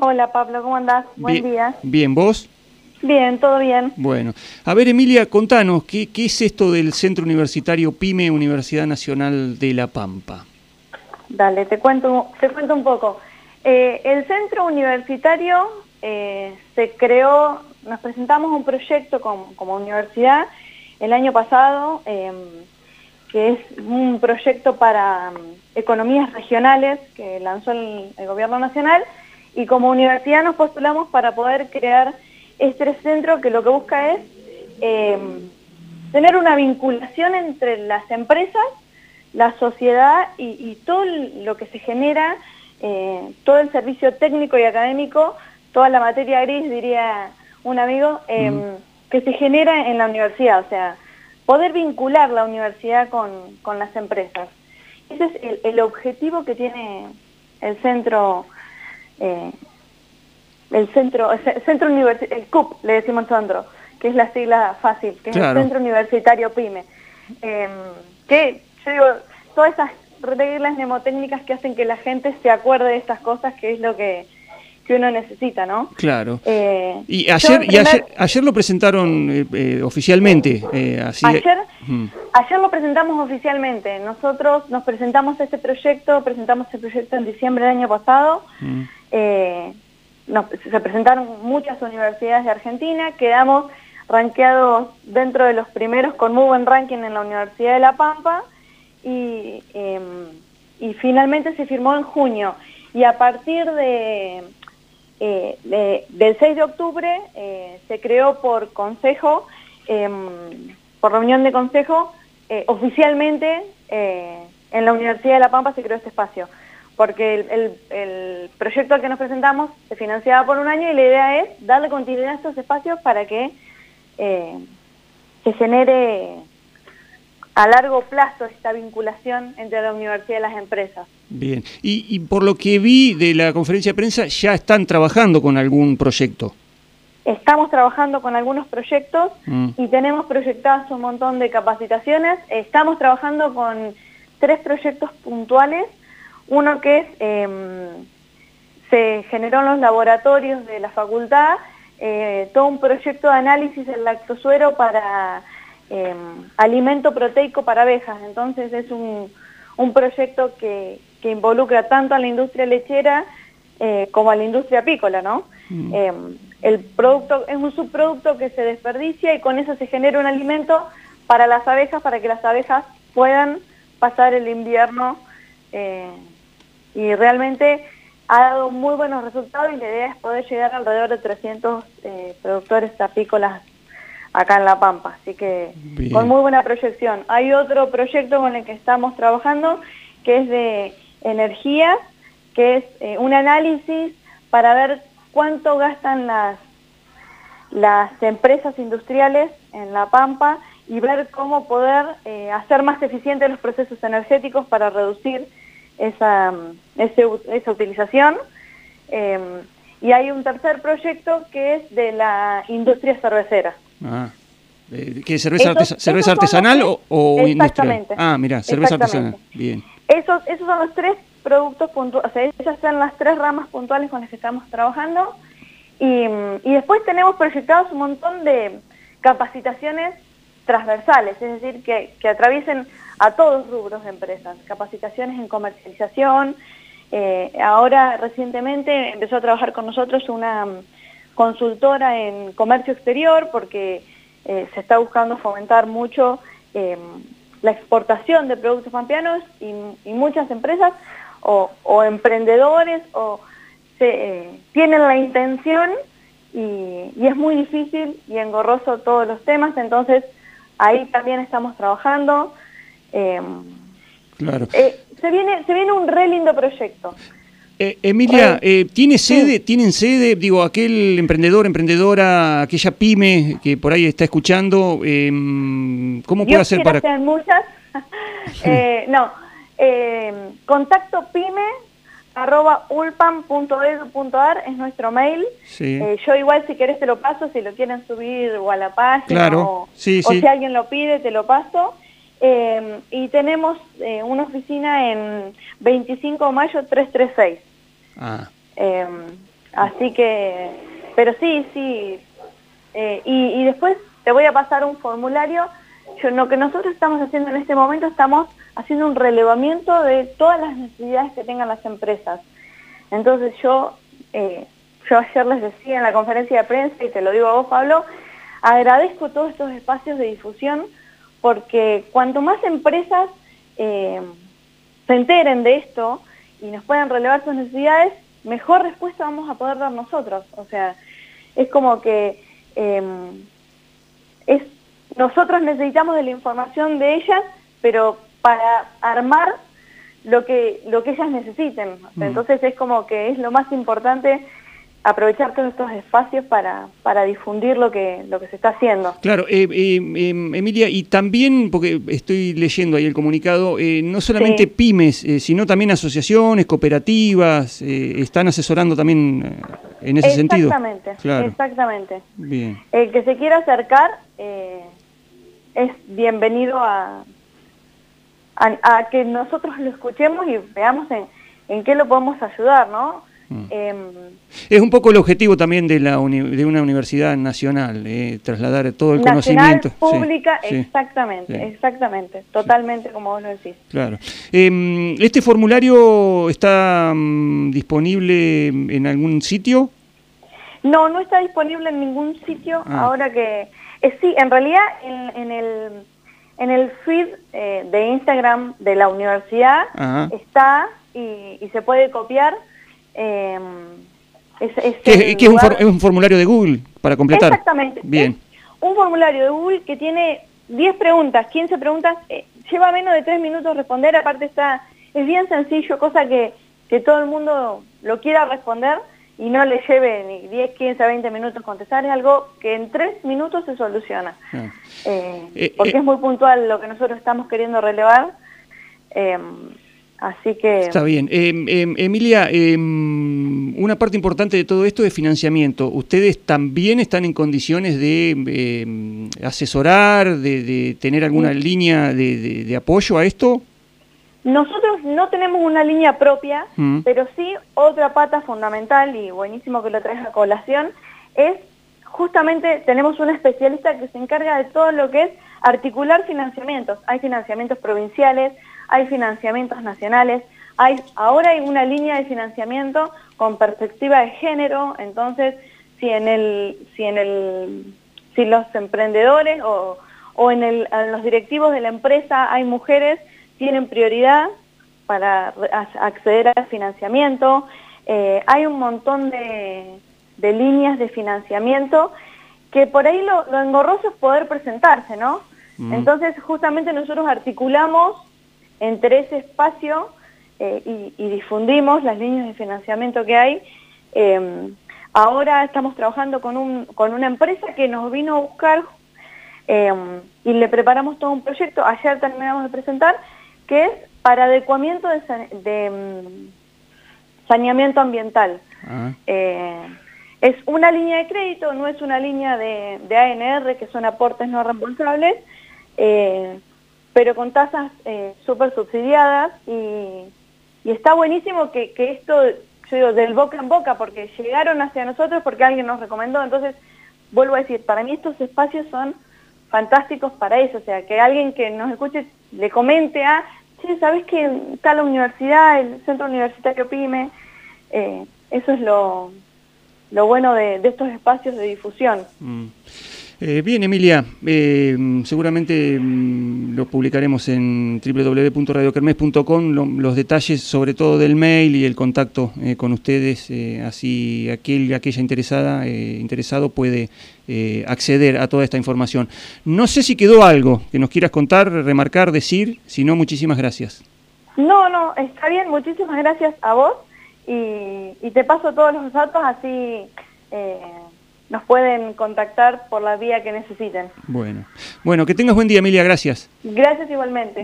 Hola Pablo, ¿cómo andás? Buen día. Bien, ¿vos? Bien, todo bien. Bueno, a ver Emilia, contanos, ¿qué, ¿qué, es esto del Centro Universitario PYME Universidad Nacional de La Pampa? Dale, te cuento, te cuento un poco. Eh, el Centro Universitario eh, se creó, nos presentamos un proyecto como, como universidad el año pasado, eh, que es un proyecto para um, economías regionales que lanzó el, el Gobierno Nacional, y como universidad nos postulamos para poder crear este centro que lo que busca es eh, tener una vinculación entre las empresas, la sociedad y, y todo lo que se genera, eh, todo el servicio técnico y académico, toda la materia gris, diría un amigo, eh, mm. que se genera en la universidad, o sea, poder vincular la universidad con, con las empresas. Ese es el, el, objetivo que tiene el centro eh, el centro, el centro universitario, el CUP, le decimos nosotros, que es la sigla fácil, que claro. es el Centro Universitario PYME. Eh, que, yo digo, todas esas reglas mnemotécnicas que hacen que la gente se acuerde de estas cosas, que es lo que, que uno necesita, ¿no? Claro. Eh, y ayer, primer... y ayer, ayer, lo presentaron eh, eh oficialmente. Eh, así ayer, hmm. ayer lo presentamos oficialmente. Nosotros nos presentamos este proyecto, presentamos este proyecto en diciembre del año pasado. Hmm. Eh, se presentaron muchas universidades de Argentina, quedamos rankeados dentro de los primeros con muy buen ranking en la Universidad de La Pampa y, y finalmente se firmó en junio. Y a partir de, eh, de del 6 de octubre eh, se creó por consejo, em, por reunión de consejo, oficialmente en la Universidad de La Pampa se creó este espacio porque el, el, el, proyecto al que nos presentamos se financiaba por un año y la idea es darle continuidad a estos espacios para que eh, se genere a largo plazo esta vinculación entre la universidad y las empresas. Bien, y, y por lo que vi de la conferencia de prensa, ya están trabajando con algún proyecto. Estamos trabajando con algunos proyectos mm. y tenemos proyectadas un montón de capacitaciones. Estamos trabajando con tres proyectos puntuales uno que es, eh, se generó en los laboratorios de la facultad eh, todo un proyecto de análisis del lactosuero para eh, alimento proteico para abejas. Entonces es un, un proyecto que, que, involucra tanto a la industria lechera eh, como a la industria apícola, ¿no? Mm. Eh, el producto es un subproducto que se desperdicia y con eso se genera un alimento para las abejas, para que las abejas puedan pasar el invierno eh, y realmente ha dado muy buenos resultados y la idea es poder llegar alrededor de 300 eh, productores apícolas acá en La Pampa, así que Bien. con muy buena proyección. Hay otro proyecto con el que estamos trabajando que es de energía, que es eh, un análisis para ver cuánto gastan las, las empresas industriales en La Pampa y ver cómo poder eh, hacer más eficientes los procesos energéticos para reducir esa, ese, esa utilización. Eh, y hay un tercer proyecto que es de la industria cervecera. Ah. ¿Qué es cerveza, esos, artes cerveza artesanal o, o Exactamente. Industrial? Ah, mira, cerveza artesanal. Bien. Esos, esos son los tres productos puntuales, o sea, esas son las tres ramas puntuales con las que estamos trabajando. Y, y después tenemos proyectados un montón de capacitaciones transversales, es decir, que, que atraviesen a todos rubros de empresas, capacitaciones en comercialización. Eh, ahora recientemente empezó a trabajar con nosotros una um, consultora en comercio exterior porque eh, se está buscando fomentar mucho eh, la exportación de productos pampeanos y, muchas empresas o, emprendedores o eh, tienen la intención y es muy difícil y engorroso todos los temas, entonces ahí también estamos trabajando. Eh, claro. Eh, se, viene, se viene un re lindo proyecto. Eh, Emilia, eh, ¿tiene sede, sí. ¿tienen sede, digo, aquel emprendedor, emprendedora, aquella pyme que por ahí está escuchando, eh, ¿cómo puede hacer para...? hacer muchas, eh, no, eh, contacto pyme arroba ulpam.edu.ar es nuestro mail. Sí. Eh, yo igual si querés te lo paso, si lo quieren subir o a la página claro. o, sí, o sí. si alguien lo pide te lo paso. Eh, y tenemos eh, una oficina en 25 de mayo 336. Ah. Eh, Así que, pero sí, sí. Eh, y, después te voy a pasar un formulario. Yo, lo que nosotros estamos haciendo en este momento, estamos haciendo un relevamiento de todas las necesidades que tengan las empresas. Entonces yo, eh, yo ayer les decía en la conferencia de prensa, y te lo digo a vos, Pablo, agradezco todos estos espacios de difusión porque cuanto más empresas eh, se enteren de esto y nos puedan relevar sus necesidades, mejor respuesta vamos a poder dar nosotros. O sea, es como que em, es, nosotros necesitamos de la información de ellas, pero para armar lo que, lo que ellas necesiten. Mm. Entonces es como que es lo más importante aprovechar todos estos espacios para, para difundir lo que, lo que se está haciendo. Claro, eh, eh, em, Emilia, y también, porque estoy leyendo ahí el comunicado, eh, no solamente pymes, sino también asociaciones, cooperativas, están asesorando también en ese sentido. Exactamente, exactamente. Bien. El que se quiera acercar es bienvenido a, a, que nosotros lo escuchemos y veamos en, en qué lo podemos ayudar, ¿no? Mm. Es un poco el objetivo también de, la de una universidad nacional, eh, trasladar todo el nacional, conocimiento. pública, exactamente, exactamente, totalmente como vos lo decís. Claro. Em, ¿Este formulario está mm, disponible en algún sitio? No, no está disponible en ningún sitio, ah. ahora que... Eh, sí, en realidad en, el, en el feed eh, de Instagram de la universidad está y, y se puede copiar eh, es, es, un formulario de Google para completar. Exactamente. Bien. un formulario de Google que tiene 10 preguntas, 15 preguntas, eh, lleva menos de 3 minutos responder, aparte está, es bien sencillo, cosa que, que todo el mundo lo quiera responder y no le lleve ni 10, 15, 20 minutos contestar, es algo que en 3 minutos se soluciona. Ah. Eh, eh, porque es muy puntual lo que nosotros estamos queriendo relevar. Así que... Está bien. Em, em, Emilia, em, una parte importante de todo esto es financiamiento. ¿Ustedes también están en condiciones de asesorar, de, tener alguna línea de, apoyo a esto? Nosotros no tenemos una línea propia, mm. pero sí otra pata fundamental, y buenísimo que lo traes a colación, es justamente tenemos un especialista que se encarga de todo lo que es articular financiamientos. Hay financiamientos provinciales, hay financiamientos nacionales, hay, ahora hay una línea de financiamiento con perspectiva de género, entonces si en el, si en el, si los emprendedores o, o en, el, los directivos de la empresa hay mujeres, tienen prioridad para acceder al financiamiento. Eh, hay un montón de, de, líneas de financiamiento que por ahí lo, lo engorroso es poder presentarse, ¿no? Mm. Entonces justamente nosotros articulamos entre ese espacio eh, y, difundimos las líneas de financiamiento que hay. Em, ahora estamos trabajando con, un, con una empresa que nos vino a buscar em, y le preparamos todo un proyecto, ayer terminamos de presentar, que es para adecuamiento de, em, saneamiento ambiental. Ah. Eh, es una línea de crédito, no es una línea de, de ANR, que son aportes no reembolsables, eh, pero con tasas eh, súper subsidiadas y, está buenísimo que, esto, yo digo, del boca en boca, porque llegaron hacia nosotros porque alguien nos recomendó, entonces vuelvo a decir, para mí estos espacios son fantásticos para eso, o sea, que alguien que nos escuche le comente a, sí, ¿sabes que está la universidad, el centro universitario PYME? Eh, eso es lo, lo bueno de, estos espacios de difusión. Mm. Eh, bien, Emilia, eh, seguramente mm, lo publicaremos en www.radiokermes.com, los detalles sobre todo del mail y el contacto eh, con ustedes, así aquel, aquella interesada, interesado puede acceder a toda esta información. No sé si quedó algo que nos quieras contar, remarcar, decir, si no, muchísimas gracias. No, no, está bien, muchísimas gracias a vos y, y te paso todos los datos así nos pueden contactar por la vía que necesiten. Bueno, bueno, que tengas buen día, Emilia, gracias. Gracias igualmente.